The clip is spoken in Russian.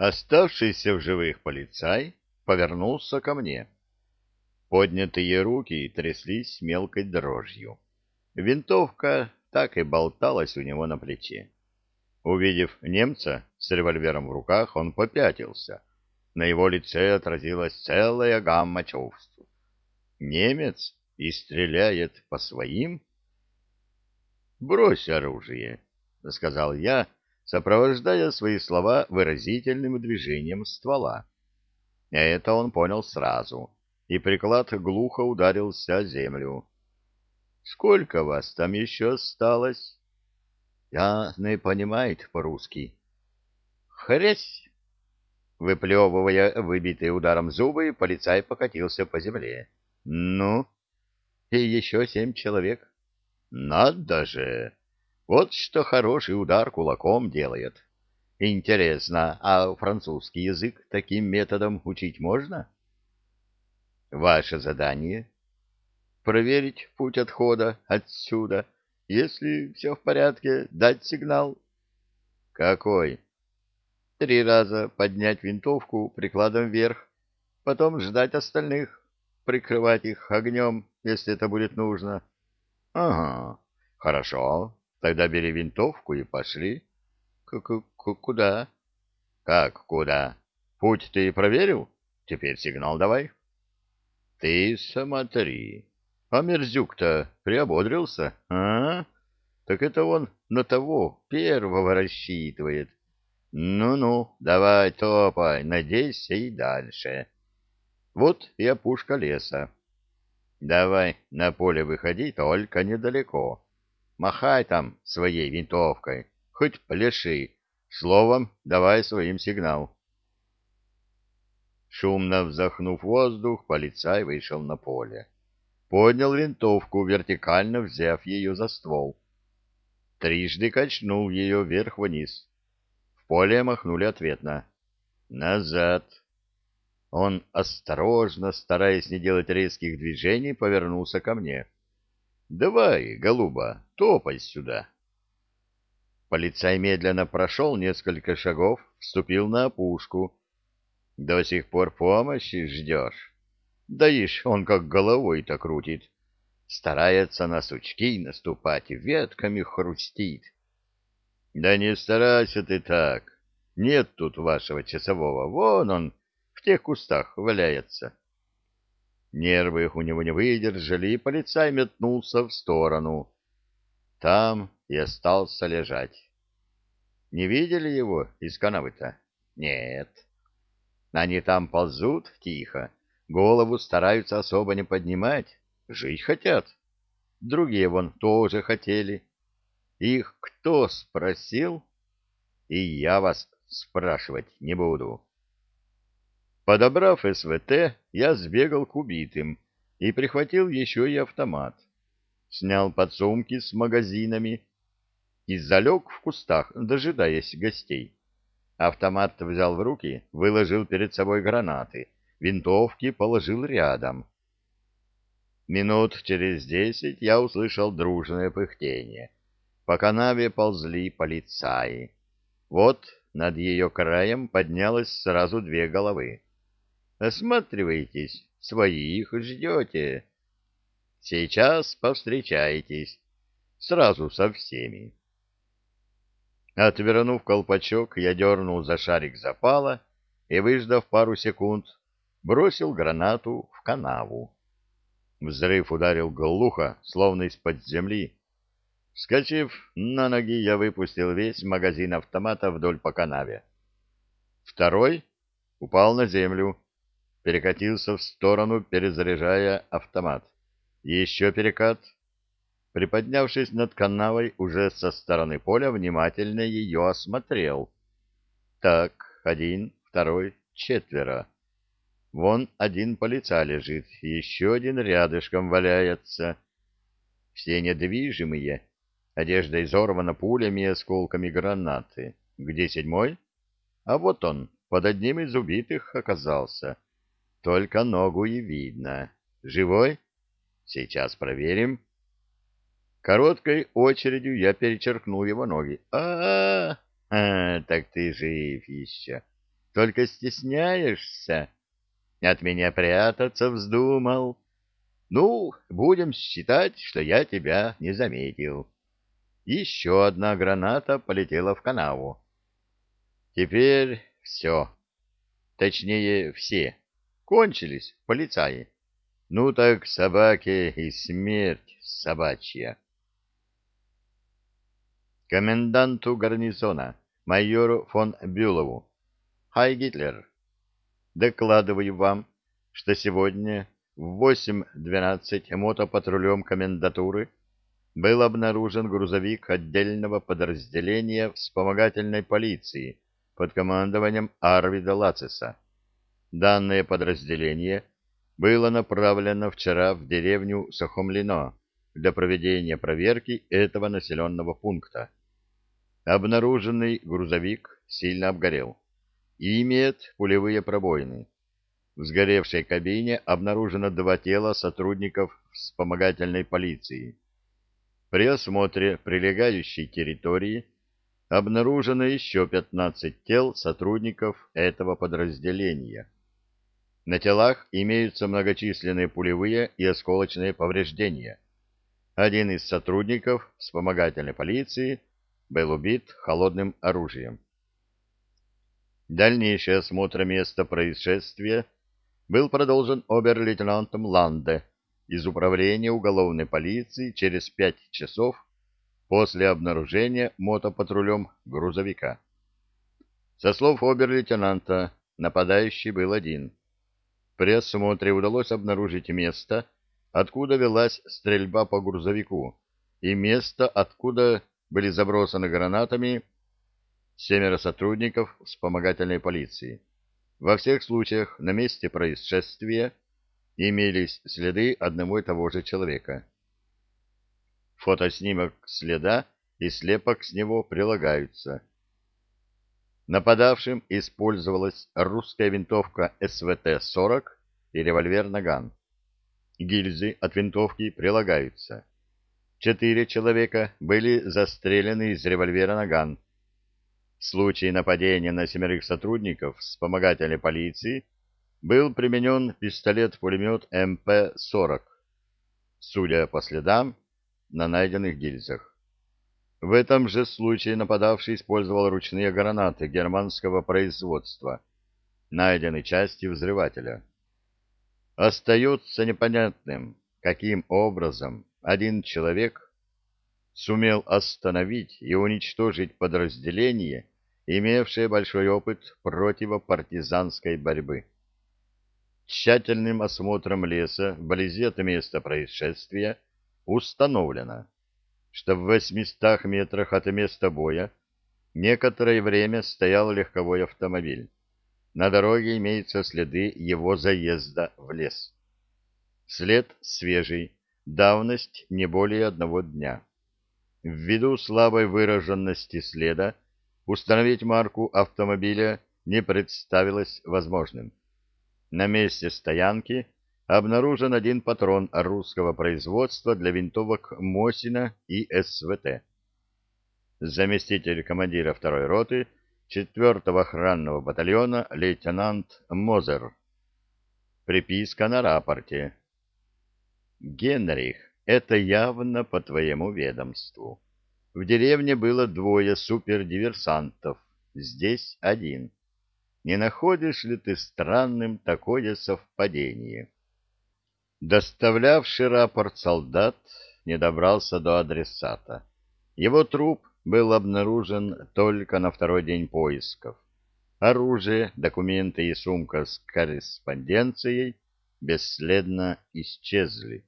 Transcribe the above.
Оставшийся в живых полицай повернулся ко мне. Поднятые руки тряслись мелкой дрожью. Винтовка так и болталась у него на плече. Увидев немца с револьвером в руках, он попятился. На его лице отразилась целая гамма чувств. Немец и стреляет по своим? «Брось оружие», — сказал я, сопровождая свои слова выразительным движением ствола. Это он понял сразу, и приклад глухо ударился о землю. «Сколько вас там еще осталось?» «Я не понимает по-русски». «Хрясь!» Выплевывая выбитые ударом зубы, полицай покатился по земле. «Ну?» «И еще семь человек». «Надо же! Вот что хороший удар кулаком делает. Интересно, а французский язык таким методом учить можно?» «Ваше задание?» «Проверить путь отхода отсюда» Если все в порядке, дать сигнал. Какой? Три раза поднять винтовку прикладом вверх, потом ждать остальных, прикрывать их огнем, если это будет нужно. Ага, хорошо. Тогда бери винтовку и пошли. К -к -к Куда? Как куда? Путь ты проверил? Теперь сигнал давай. Ты смотри. А Мерзюк-то приободрился, а? Так это он на того первого рассчитывает. Ну-ну, давай топай, надейся и дальше. Вот и опушка леса. Давай на поле выходи, только недалеко. Махай там своей винтовкой, хоть пляши. Словом, давай своим сигнал. Шумно вздохнув воздух, полицай вышел на поле поднял винтовку, вертикально взяв ее за ствол. Трижды качнул ее вверх-вниз. В поле махнули ответно. «Назад!» Он осторожно, стараясь не делать резких движений, повернулся ко мне. «Давай, голуба, топай сюда!» Полицай медленно прошел несколько шагов, вступил на опушку. «До сих пор помощи ждешь?» Да ишь, он как головой-то крутит. Старается на сучки наступать, ветками хрустит. Да не старайся ты так. Нет тут вашего часового. Вон он в тех кустах валяется. Нервы у него не выдержали, и полицай метнулся в сторону. Там и остался лежать. Не видели его из канавы-то? Нет. Они там ползут тихо, голову стараются особо не поднимать, жить хотят. Другие вон тоже хотели. Их кто спросил? И я вас спрашивать не буду. Подобрав СВТ, я сбегал к убитым и прихватил еще и автомат. Снял подсумки с магазинами и залег в кустах, дожидаясь гостей. Автомат взял в руки, выложил перед собой гранаты — винтовки положил рядом. Минут через десять я услышал дружное пыхтение. По канаве ползли полицаи. Вот над ее краем поднялось сразу две головы. Осматривайтесь, своих ждете. Сейчас повстречаетесь. Сразу со всеми. Отвернув колпачок, я дернул за шарик запала и, выждав пару секунд, бросил гранату в канаву. Взрыв ударил глухо, словно из-под земли. Вскочив на ноги, я выпустил весь магазин автомата вдоль по канаве. Второй упал на землю, перекатился в сторону, перезаряжая автомат. Еще перекат. Приподнявшись над канавой, уже со стороны поля, внимательно ее осмотрел. Так, один, второй, четверо. Вон один полицай лежит, еще один рядышком валяется. Все недвижимые, одежда изорвана пулями и осколками гранаты. Где седьмой? А вот он, под одним из убитых оказался. Только ногу и видно. Живой? Сейчас проверим. Короткой очередью я перечеркнул его ноги. а а, -а, -а так ты жив еще. только стесняешься. От меня прятаться вздумал. Ну, будем считать, что я тебя не заметил. Еще одна граната полетела в канаву. Теперь все. Точнее, все. Кончились полицаи. Ну так собаке и смерть собачья. Коменданту гарнизона, майору фон Бюлову. Хай, Гитлер. Докладываю вам, что сегодня в 8.12 мотопатрулем комендатуры был обнаружен грузовик отдельного подразделения вспомогательной полиции под командованием Арвида Лациса. Данное подразделение было направлено вчера в деревню Сахомлино для проведения проверки этого населенного пункта. Обнаруженный грузовик сильно обгорел и имеет пулевые пробоины. В сгоревшей кабине обнаружено два тела сотрудников вспомогательной полиции. При осмотре прилегающей территории обнаружено еще 15 тел сотрудников этого подразделения. На телах имеются многочисленные пулевые и осколочные повреждения. Один из сотрудников вспомогательной полиции был убит холодным оружием. Дальнейший осмотр места происшествия был продолжен обер-лейтенантом Ланде из Управления уголовной полиции через пять часов после обнаружения мотопатрулем грузовика. Со слов обер-лейтенанта, нападающий был один. При осмотре удалось обнаружить место, откуда велась стрельба по грузовику, и место, откуда были забросаны гранатами семеро сотрудников вспомогательной полиции. Во всех случаях на месте происшествия имелись следы одного и того же человека. Фотоснимок следа и слепок с него прилагаются. Нападавшим использовалась русская винтовка СВТ-40 и револьвер «Наган». Гильзы от винтовки прилагаются. Четыре человека были застрелены из револьвера «Наган» В случае нападения на семерых сотрудников вспомогательной полиции был применен пистолет-пулемет МП-40, судя по следам на найденных гильзах. В этом же случае нападавший использовал ручные гранаты германского производства, найденные части взрывателя. Остается непонятным, каким образом один человек сумел остановить и уничтожить подразделение, имевшее большой опыт противопартизанской борьбы. Тщательным осмотром леса вблизи от места происшествия установлено, что в 800 метрах от места боя некоторое время стоял легковой автомобиль. На дороге имеются следы его заезда в лес. След свежий, давность не более одного дня. Ввиду слабой выраженности следа установить марку автомобиля не представилось возможным. На месте стоянки обнаружен один патрон русского производства для винтовок Мосина и СВТ. Заместитель командира второй роты 4-го охранного батальона лейтенант Мозер. Приписка на рапорте. Генрих, это явно по твоему ведомству. В деревне было двое супердиверсантов, здесь один. Не находишь ли ты странным такое совпадение? Доставлявший рапорт солдат не добрался до адресата. Его труп был обнаружен только на второй день поисков. Оружие, документы и сумка с корреспонденцией бесследно исчезли.